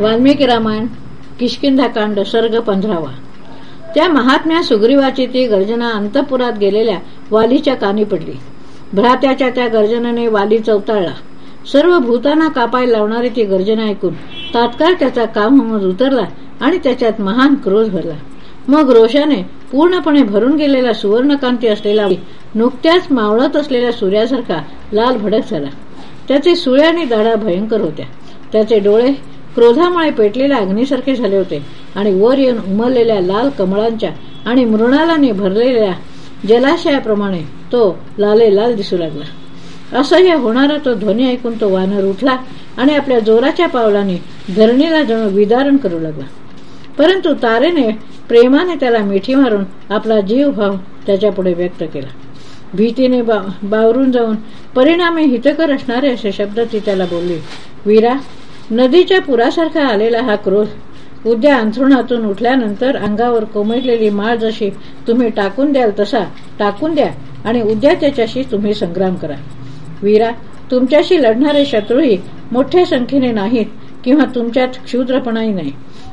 वाल्मिकी रामायण किशकिंधाकांड सर्ग पंधरावा. त्या महात्म्या सुग्रीवाची ती गर्जना अंतपुरात गेलेल्या वालीच्या कानी पडली. भ्रात्याच्या त्या गर्जनाने वाली चौताळला सर्व भूतांना कापायला लावणारी ती गर्जना ऐकून तात्काळ त्याचा काममध उतरला आणि त्याच्यात महान क्रोध भरला. मग रोषाने पूर्णपणे भरून गेलेला सुवर्णकांती असलेला नुकत्याच मावळत असलेल्या सूर्यासारखा लाल भडक झाला. त्याचे सुळे आणि दाडा भयंकर होत्या. त्याचे डोळे क्रोधामुळे पेटलेल्या अग्नीसारखे झाले होते. आणि वर येऊन उमललेल्या लाल कमळांच्या आणि मृणालाने भरलेल्या जलाशयाप्रमाणे तो लाले लाल दिसू लागला. असह्य होणारा तो ध्वनी ऐकून तो वानर उठला आणि आपल्या जोराच्या पावलाने धरणीला जणू विदारण करू लागला. परंतु तारेने प्रेमाने त्याला मिठी मारून आपला जीव भाव त्याच्यापुढे व्यक्त केला. भीतीने बावरून जाऊन परिणामी हितकर असणारे असे शब्द ती त्याला बोलली वीरा नदीच्या पुरासारखा आलेला हा क्रोध उद्या अंथरुणातून उठल्यानंतर अंगावर कोमटलेली माळ जशी तुम्ही टाकून द्याल तसा टाकून द्या आणि उद्या त्याच्याशी तुम्ही संग्राम करा. वीरा तुमच्याशी लढणारे शत्रूही मोठ्या संख्येने नाहीत किंवा तुमच्यात क्षुद्रपणाही नाही.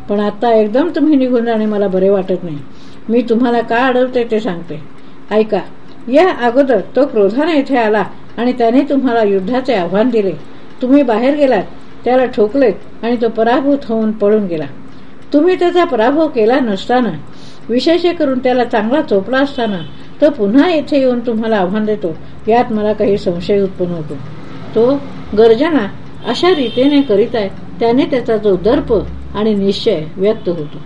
पण आता एकदम तुम्ही निघून जाणे मला बरे वाटत नाही. मी तुम्हाला का अडवते ते सांगते. ऐका या अगोदर तो क्रोधाने इथे आला आणि त्याने तुम्हाला युद्धाचे आव्हान दिले. तुम्ही बाहेर गेलात त्याला ठोकलेत आणि तो पराभूत होऊन पळून गेला. तुम्ही त्याचा पराभव केला नसताना विशेष करून त्याला चांगला चोपला असताना तो पुन्हा येथे येऊन तुम्हाला आव्हान देतो यात मला काही संशय उत्पन्न होतो. तो गर्जना अशा रीतीने करीत आहे त्याने त्याचा जो दर्प आणि निश्चय व्यक्त होतो.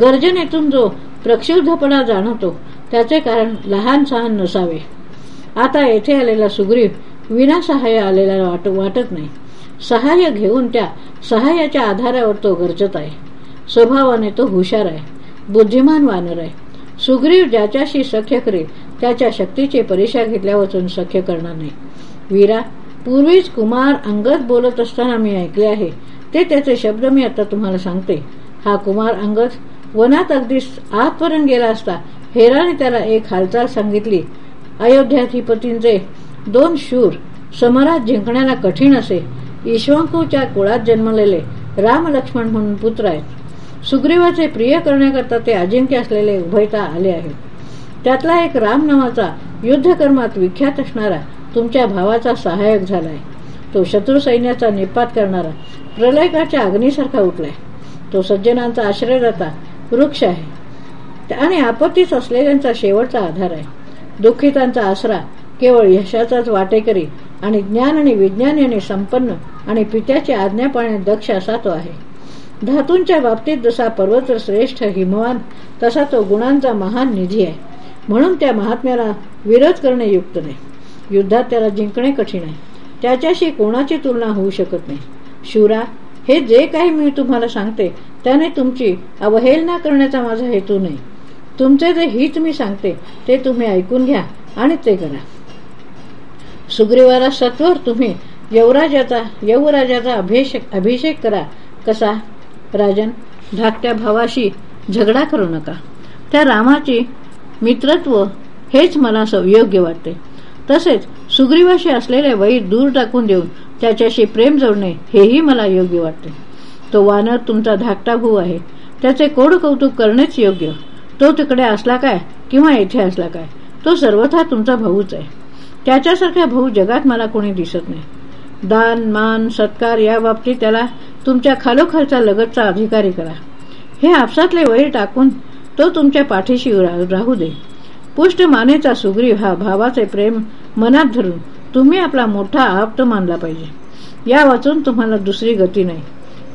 गर्जनेतून जो प्रक्षुब्धपणा जाणवतो त्याचे कारण लहान सहान नसावे. आता येथे आलेला सुग्रीव विनासहाय्य आलेला वाट, वाटत नाही. सहाय्य घेऊन त्या सहाय्याच्या आधारावर तो गरजत आहे. स्वभावाने तो हुशार आहे बुद्धिमान वानर आहे. सुग्रीव ज्याच्याशी सख्य करेल त्याच्या शक्तीची परीक्षा घेतल्यावर सख्य करणार नाही. वीरा पूर्वीच कुमार अंगद बोलत असताना मी ऐकले आहे ते त्याचे शब्द मी आता तुम्हाला सांगते. हा कुमार अंगद वनात अगदी आतपर्यंत गेला असता हेराने त्याला एक हालचाल सांगितली. अयोध्याधिपतींचे दोन शूर समरात जिंकण्याला कठीण असे ईश्वंकूच्या कुळात जन्मलेले राम लक्ष्मण म्हणून पुत्र आहेत. सुग्रीवाचे प्रिय करण्याकरता ते अजिंक्य असलेले उभयता आले आहेत. त्यातला एक राम नावाचा युद्धकर्मात विख्यात असणारा तुमच्या भावाचा सहाय्यक झालाय. तो शत्रू सैन्याचा निपात करणारा प्रलयकाच्या अग्नीसारखा उठलाय. तो सज्जनांचा आश्रयदाता वृक्ष आहे. आणि आपत्तीच असलेल्यांचा शेवटचा आधार आहे. दुःखितांचा आसरा केवळ यशाचाच वाटेकरी आणि ज्ञान आणि विज्ञान याने संपन्न आणि पित्याची आज्ञा पाळण्यात दक्ष असा तो आहे. धातूंच्या बाबतीत जसा पर्वत श्रेष्ठ हिमवान तसा तो गुणांचा महान निधी आहे. म्हणून त्या महात्म्याला विरोध करणे युक्त नाही. युद्धात त्याला जिंकणे कठीण आहे. त्याच्याशी कोणाची तुलना होऊ शकत नाही. शिवरा हे जे काही मी तुम्हाला सांगते त्याने तुमची अवहेलना करण्याचा माझा हेतू नाही. तुमचे जे हित मी सांगते ते तुम्ही ऐकून घ्या आणि ते करा. सुग्रीवाला सत्वर तुम्ही यवराजाचा यवराजाचा अभिषेक अभिषेक करा. कसा? राजन धाकट्या भावाशी झगडा करू नका. त्या रामाची मित्रत्व हेच मला योग्य वाटते. तसेच सुग्रीवाशी असलेले वैर दूर टाकून देऊन त्याच्याशी प्रेम जोडणे हेही मला योग्य वाटते. तो वानर तुमचा धाकटा भाऊ आहे. त्याचे कोड कौतुक करणेच योग्य. तो तिकडे असला काय किंवा येथे असला काय तो सर्वथा तुमचा भाऊच आहे. त्याच्यासारखा भाऊ जगात मला कोणी दिसत नाही. दान मान सत्कार या बाबतीत त्याला तुमच्या खालोखालचा लगतचा अधिकारी करा. हे आपसातले वैर टाकून तो तुमच्या पाठीशी राहू दे. पुष्ट मानेचा सुग्रीव हा भावाचे प्रेम मनात धरून तुम्ही आपला मोठा आप्त मानला पाहिजे. या वाचून तुम्हाला दुसरी गती नाही.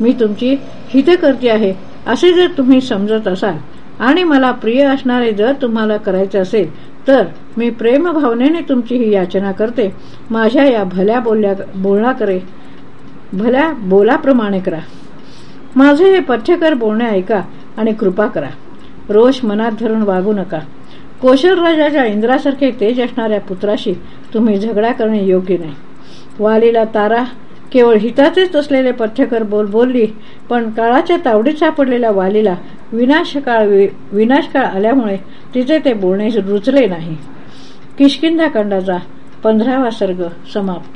मी तुमची हितकर्ती करते आहे असे जर तुम्ही समजत असाल आणि मला प्रिय असणारे जर तुम्हाला करायचे असेल तर मी प्रेम भावनेने तुमची ही याचना करते. माझ्या या भल्या बोलल्या बोलणा करे भल्या बोलाप्रमाणे करा. माझे हे पथ्यकर बोलणे ऐका आणि कृपा करा. रोष मनात धरून वागू नका. कोशल राजाच्या इंद्रासारखे तेज असणाऱ्या पुत्राशी तुम्ही झगडा करणे योग्य नाही. वालीला तारा केवळ हिताचेच असलेले पथ्यकर बोल बोलली पण काळाच्या तावडीत सापडलेल्या वालीला विनाशकाळ विनाशकाळ आल्यामुळे तिचे ते बोलणे रुचले नाही. किशकिंधाखंडाचा पंधरावा सर्ग समाप्त.